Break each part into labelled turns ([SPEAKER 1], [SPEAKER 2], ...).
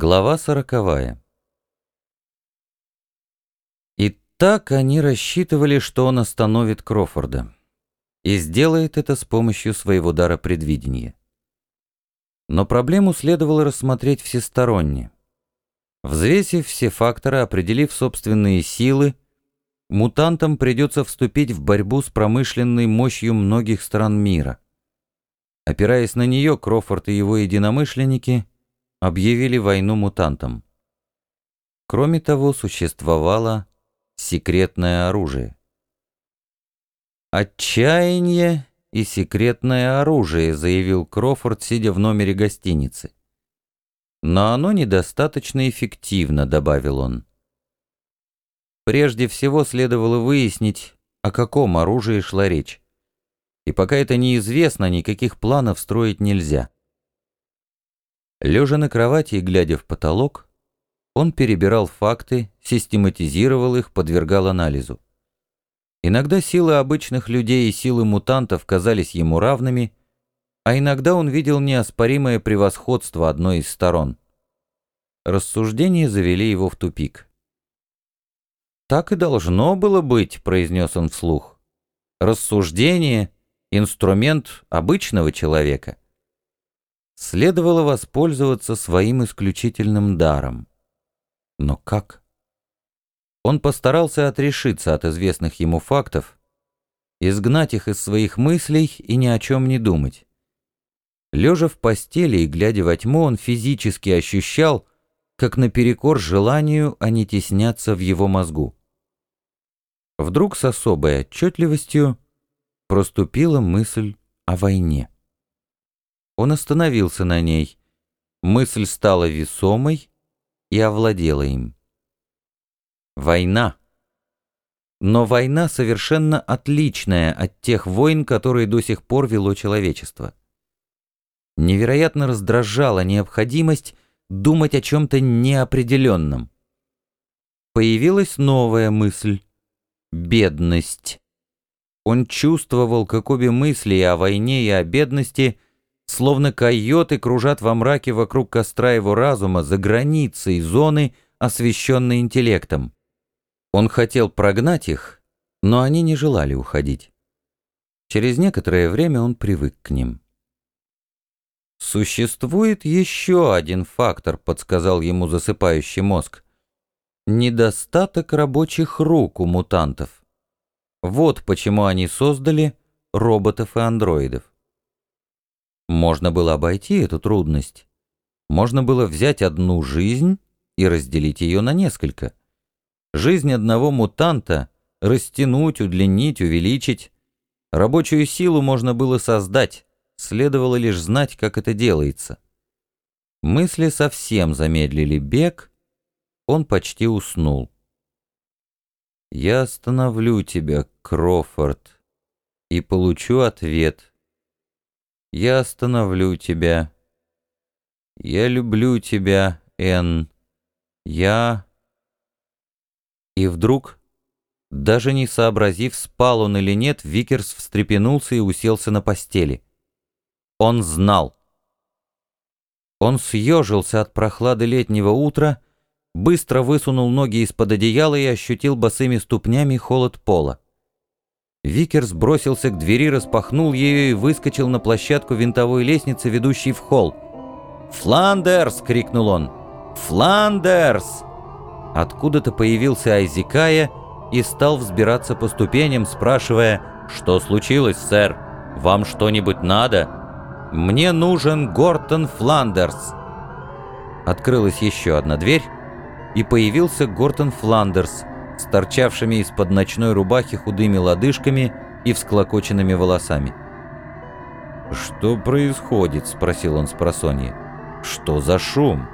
[SPEAKER 1] Глава сороковая И так они рассчитывали, что он остановит Крофорда. И сделает это с помощью своего дара предвидения. Но проблему следовало рассмотреть всесторонне. Взвесив все факторы, определив собственные силы, мутантам придется вступить в борьбу с промышленной мощью многих стран мира. Опираясь на нее, Крофорд и его единомышленники объявили войну мутантам. Кроме того, существовало секретное оружие. «Отчаяние и секретное оружие», — заявил Крофорд, сидя в номере гостиницы. «Но оно недостаточно эффективно», — добавил он. Прежде всего следовало выяснить, о каком оружии шла речь. И пока это неизвестно, никаких планов строить нельзя. Лежа на кровати и глядя в потолок, он перебирал факты, систематизировал их, подвергал анализу. Иногда силы обычных людей и силы мутантов казались ему равными, а иногда он видел неоспоримое превосходство одной из сторон. Рассуждения завели его в тупик. «Так и должно было быть», — произнес он вслух. «Рассуждение — инструмент обычного человека. Следовало воспользоваться своим исключительным даром. Но как?» Он постарался отрешиться от известных ему фактов, изгнать их из своих мыслей и ни о чем не думать. Лежа в постели и глядя во тьму, он физически ощущал, как наперекор желанию они теснятся в его мозгу. Вдруг с особой отчетливостью проступила мысль о войне. Он остановился на ней. Мысль стала весомой и овладела им. Война. Но война совершенно отличная от тех войн, которые до сих пор вело человечество. Невероятно раздражала необходимость думать о чем-то неопределенном. Появилась новая мысль — бедность. Он чувствовал, как обе мысли о войне и о бедности, словно койоты кружат во мраке вокруг костра его разума за границей зоны, освещенной интеллектом. Он хотел прогнать их, но они не желали уходить. Через некоторое время он привык к ним. «Существует еще один фактор», — подсказал ему засыпающий мозг. «Недостаток рабочих рук у мутантов. Вот почему они создали роботов и андроидов. Можно было обойти эту трудность. Можно было взять одну жизнь и разделить ее на несколько. Жизнь одного мутанта растянуть, удлинить, увеличить. Рабочую силу можно было создать, следовало лишь знать, как это делается. Мысли совсем замедлили бег, он почти уснул. «Я остановлю тебя, Крофорд, и получу ответ. Я остановлю тебя. Я люблю тебя, Энн. Я...» И вдруг, даже не сообразив, спал он или нет, Викерс встрепенулся и уселся на постели. Он знал. Он съежился от прохлады летнего утра, быстро высунул ноги из-под одеяла и ощутил босыми ступнями холод пола. Викерс бросился к двери, распахнул ее и выскочил на площадку винтовой лестницы, ведущей в холл. «Фландерс!» — крикнул он. «Фландерс!» Откуда-то появился Айзекая и стал взбираться по ступеням, спрашивая, «Что случилось, сэр? Вам что-нибудь надо?» «Мне нужен Гортон Фландерс». Открылась еще одна дверь, и появился Гортон Фландерс с торчавшими из-под ночной рубахи худыми лодыжками и всклокоченными волосами. «Что происходит?» — спросил он с просонья. «Что за шум?»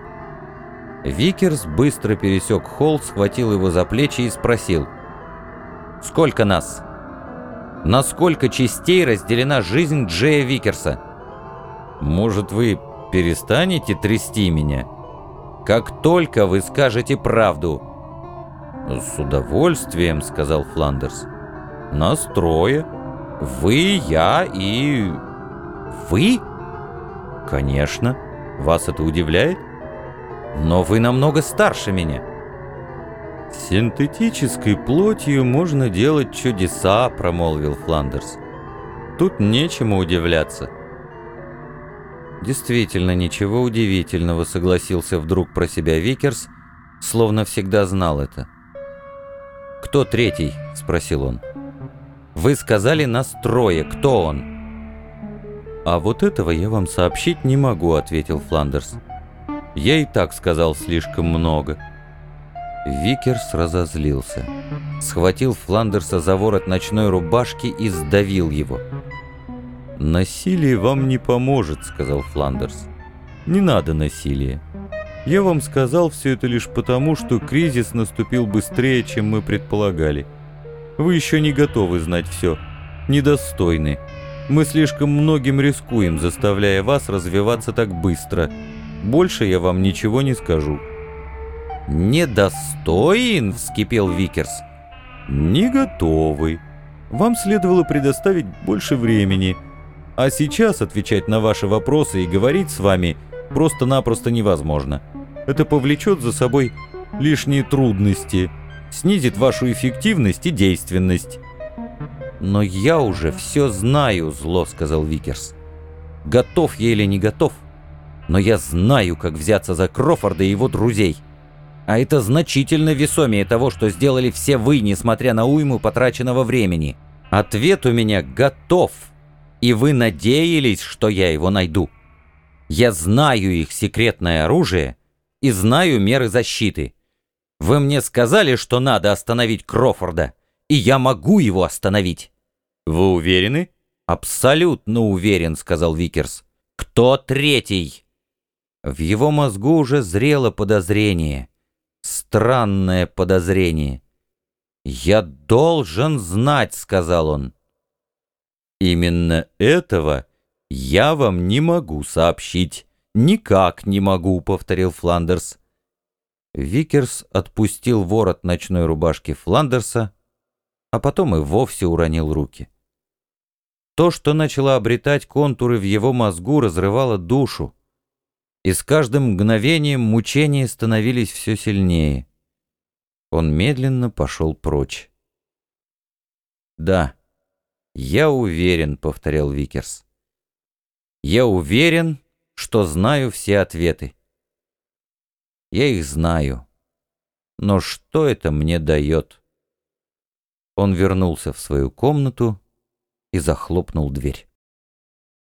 [SPEAKER 1] Викерс быстро пересек холл, схватил его за плечи и спросил. «Сколько нас?» «На сколько частей разделена жизнь Джея Викерса?» «Может, вы перестанете трясти меня?» «Как только вы скажете правду!» «С удовольствием», — сказал Фландерс. «Нас трое. Вы, я и...» «Вы?» «Конечно. Вас это удивляет?» Но вы намного старше меня. Синтетической плотью можно делать чудеса, промолвил Фландерс. Тут нечему удивляться. Действительно, ничего удивительного, согласился вдруг про себя Викерс, словно всегда знал это. «Кто третий?» — спросил он. «Вы сказали нас трое. Кто он?» «А вот этого я вам сообщить не могу», — ответил Фландерс. «Я и так сказал слишком много». Викерс разозлился. Схватил Фландерса за ворот ночной рубашки и сдавил его. «Насилие вам не поможет», — сказал Фландерс. «Не надо насилия. Я вам сказал все это лишь потому, что кризис наступил быстрее, чем мы предполагали. Вы еще не готовы знать все. Недостойны. Мы слишком многим рискуем, заставляя вас развиваться так быстро. Больше я вам ничего не скажу». «Недостоин?» — вскипел Викерс. «Не готовы. Вам следовало предоставить больше времени. А сейчас отвечать на ваши вопросы и говорить с вами просто-напросто невозможно. Это повлечет за собой лишние трудности, снизит вашу эффективность и действенность». «Но я уже все знаю», — зло сказал Викерс. «Готов я или не готов, но я знаю, как взяться за Крофорда и его друзей». А это значительно весомее того, что сделали все вы, несмотря на уйму потраченного времени. Ответ у меня готов, и вы надеялись, что я его найду. Я знаю их секретное оружие и знаю меры защиты. Вы мне сказали, что надо остановить Крофорда, и я могу его остановить. Вы уверены? Абсолютно уверен, сказал Викерс. Кто третий? В его мозгу уже зрело подозрение странное подозрение. «Я должен знать», — сказал он. «Именно этого я вам не могу сообщить. Никак не могу», — повторил Фландерс. Викерс отпустил ворот ночной рубашки Фландерса, а потом и вовсе уронил руки. То, что начало обретать контуры в его мозгу, разрывало душу и с каждым мгновением мучения становились все сильнее. Он медленно пошел прочь. «Да, я уверен», — повторял Викерс. «Я уверен, что знаю все ответы. Я их знаю. Но что это мне дает?» Он вернулся в свою комнату и захлопнул дверь.